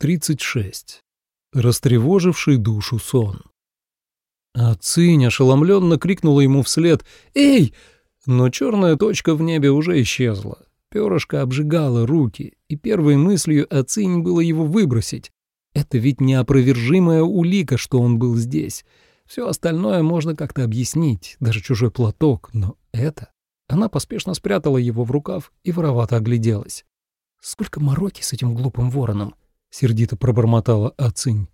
36. Растревоживший душу сон. А Цинь ошеломленно крикнула ему вслед «Эй!», но черная точка в небе уже исчезла. Перышко обжигало руки, и первой мыслью Ацинь было его выбросить. Это ведь неопровержимая улика, что он был здесь. Все остальное можно как-то объяснить, даже чужой платок, но это... Она поспешно спрятала его в рукав и воровато огляделась. «Сколько мороки с этим глупым вороном!» — сердито пробормотала Ацинь.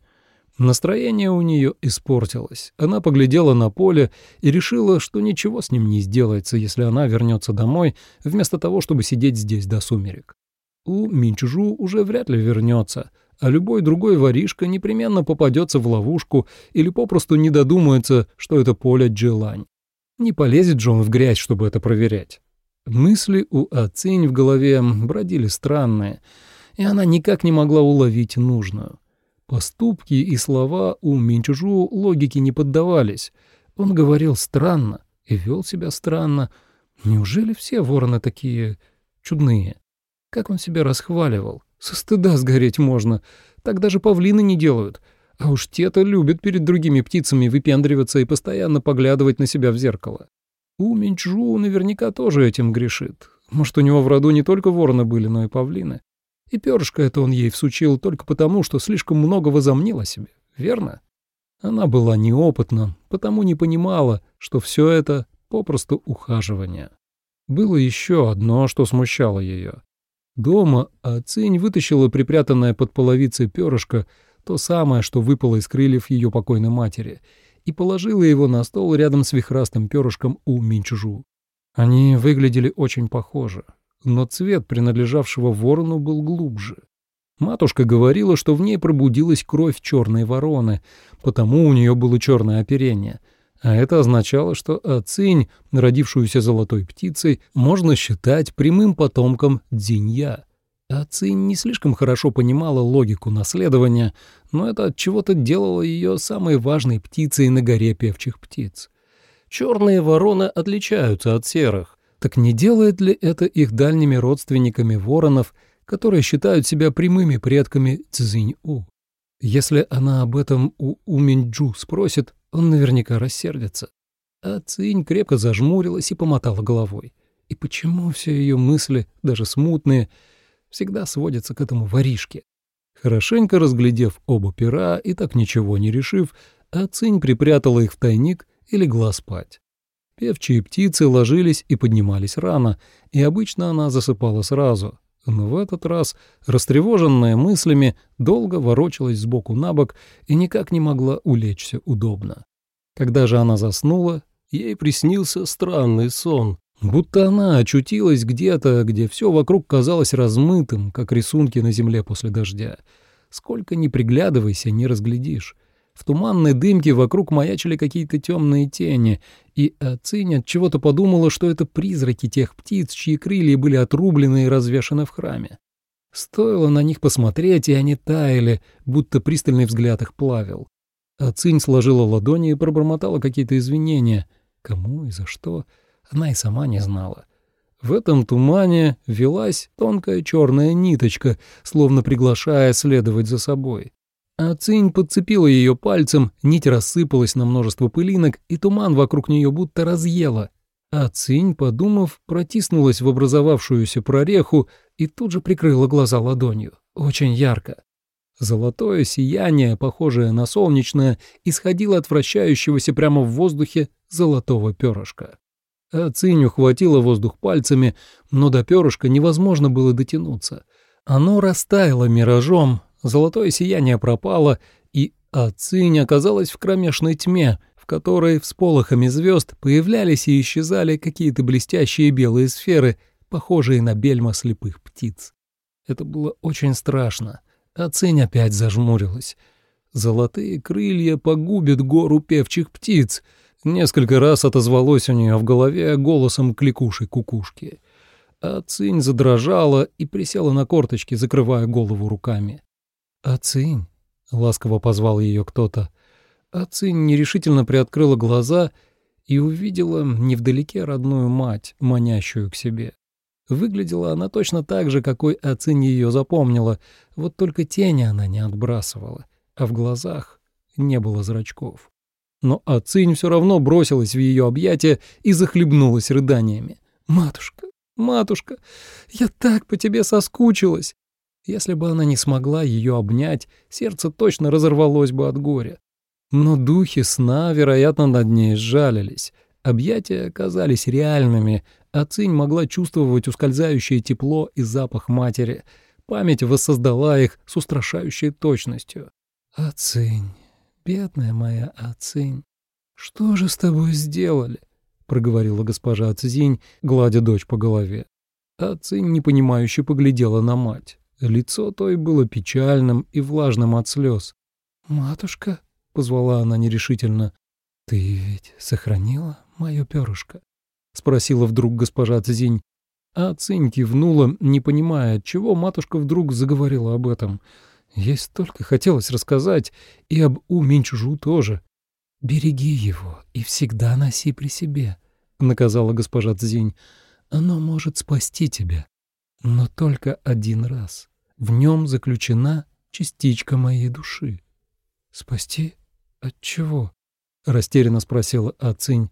Настроение у нее испортилось. Она поглядела на поле и решила, что ничего с ним не сделается, если она вернется домой, вместо того, чтобы сидеть здесь до сумерек. У Минчжу уже вряд ли вернется, а любой другой воришка непременно попадется в ловушку или попросту не додумается, что это поле Джилань. Не полезет Джон в грязь, чтобы это проверять. Мысли у Ацинь в голове бродили странные — и она никак не могла уловить нужную. Поступки и слова у Минчужу логике не поддавались. Он говорил странно и вел себя странно. Неужели все вороны такие чудные? Как он себя расхваливал? Со стыда сгореть можно. Так даже павлины не делают. А уж те-то любят перед другими птицами выпендриваться и постоянно поглядывать на себя в зеркало. У Минчжу наверняка тоже этим грешит. Может, у него в роду не только вороны были, но и павлины. И перышко это он ей всучил только потому, что слишком много возомнил о себе, верно? Она была неопытна, потому не понимала, что все это попросту ухаживание. Было еще одно, что смущало ее. Дома Ацинь вытащила припрятанное под половицей перышко, то самое, что выпало из крыльев ее покойной матери, и положила его на стол рядом с вихрастым перышком у Минчжу. Они выглядели очень похожи но цвет принадлежавшего ворону был глубже. Матушка говорила, что в ней пробудилась кровь черной вороны, потому у нее было черное оперение, а это означало, что Ацинь, родившуюся золотой птицей, можно считать прямым потомком Дзинья. Ацинь не слишком хорошо понимала логику наследования, но это от чего-то делало ее самой важной птицей на горе певчих птиц. Черные вороны отличаются от серых, так не делает ли это их дальними родственниками воронов, которые считают себя прямыми предками Цзинь-У? Если она об этом у Уминджу спросит, он наверняка рассердится. А Цинь крепко зажмурилась и помотала головой. И почему все ее мысли, даже смутные, всегда сводятся к этому воришке? Хорошенько разглядев оба пера и так ничего не решив, Ацинь припрятала их в тайник и легла спать. Певчие птицы ложились и поднимались рано, и обычно она засыпала сразу. Но в этот раз, растревоженная мыслями, долго ворочалась сбоку на бок и никак не могла улечься удобно. Когда же она заснула, ей приснился странный сон, будто она очутилась где-то, где все вокруг казалось размытым, как рисунки на земле после дождя. Сколько ни приглядывайся, не разглядишь. В туманной дымке вокруг маячили какие-то темные тени, и Ацинь от чего-то подумала, что это призраки тех птиц, чьи крылья были отрублены и развешаны в храме. Стоило на них посмотреть, и они таяли, будто пристальный взгляд их плавил. Ацинь сложила ладони и пробормотала какие-то извинения. Кому и за что, она и сама не знала. В этом тумане велась тонкая черная ниточка, словно приглашая следовать за собой. А Цинь подцепила ее пальцем, нить рассыпалась на множество пылинок, и туман вокруг нее будто разъела. А Цинь, подумав, протиснулась в образовавшуюся прореху и тут же прикрыла глаза ладонью. Очень ярко. Золотое сияние, похожее на солнечное, исходило от вращающегося прямо в воздухе золотого перышка. А Цинь ухватила воздух пальцами, но до перышка невозможно было дотянуться. Оно растаяло миражом, Золотое сияние пропало, и Ацинь оказалась в кромешной тьме, в которой всполохами звезд появлялись и исчезали какие-то блестящие белые сферы, похожие на бельма слепых птиц. Это было очень страшно. Ацинь опять зажмурилась. Золотые крылья погубят гору певчих птиц. Несколько раз отозвалось у нее в голове голосом кликушей кукушки. Ацинь задрожала и присела на корточки, закрывая голову руками. «Ацинь», — ласково позвал ее кто-то. Ацинь нерешительно приоткрыла глаза и увидела невдалеке родную мать, манящую к себе. Выглядела она точно так же, какой Ацинь ее запомнила, вот только тени она не отбрасывала, а в глазах не было зрачков. Но Ацинь все равно бросилась в ее объятия и захлебнулась рыданиями. «Матушка, матушка, я так по тебе соскучилась!» Если бы она не смогла ее обнять, сердце точно разорвалось бы от горя. Но духи сна, вероятно, над ней сжалились. Объятия оказались реальными, а Цинь могла чувствовать ускользающее тепло и запах матери. Память воссоздала их с устрашающей точностью. «Ацинь, бедная моя Ацинь, что же с тобой сделали?» — проговорила госпожа Цзинь, гладя дочь по голове. Ацинь непонимающе поглядела на мать. Лицо той было печальным и влажным от слез. «Матушка», — позвала она нерешительно, — «ты ведь сохранила мое перышко?» — спросила вдруг госпожа Цзинь. А Цинь кивнула, не понимая, чего матушка вдруг заговорила об этом. Ей столько хотелось рассказать, и об Уменьчжу тоже. «Береги его и всегда носи при себе», — наказала госпожа Цзинь. «Оно может спасти тебя, но только один раз. В нем заключена частичка моей души». «Спасти? От чего?» — растерянно спросила Ацинь.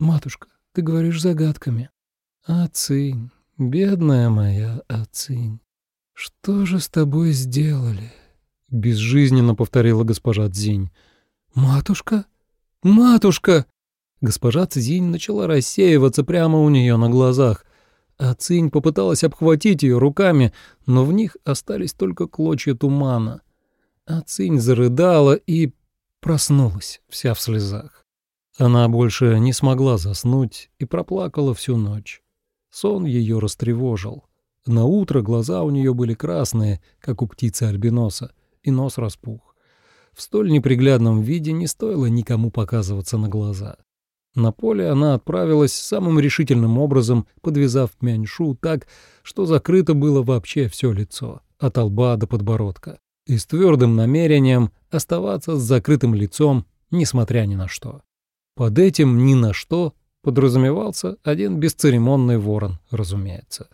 «Матушка, ты говоришь загадками». «Ацинь, бедная моя Ацинь, что же с тобой сделали?» Безжизненно повторила госпожа Цзинь. «Матушка? Матушка!» Госпожа Цзинь начала рассеиваться прямо у нее на глазах, а Цинь попыталась обхватить ее руками, но в них остались только клочья тумана. А Цинь зарыдала и проснулась, вся в слезах. Она больше не смогла заснуть и проплакала всю ночь. Сон ее растревожил. На утро глаза у нее были красные, как у птицы альбиноса, и нос распух. В столь неприглядном виде не стоило никому показываться на глаза. На поле она отправилась самым решительным образом, подвязав мяньшу так, что закрыто было вообще все лицо, от лба до подбородка, и с твердым намерением оставаться с закрытым лицом, несмотря ни на что. Под этим «ни на что» подразумевался один бесцеремонный ворон, разумеется.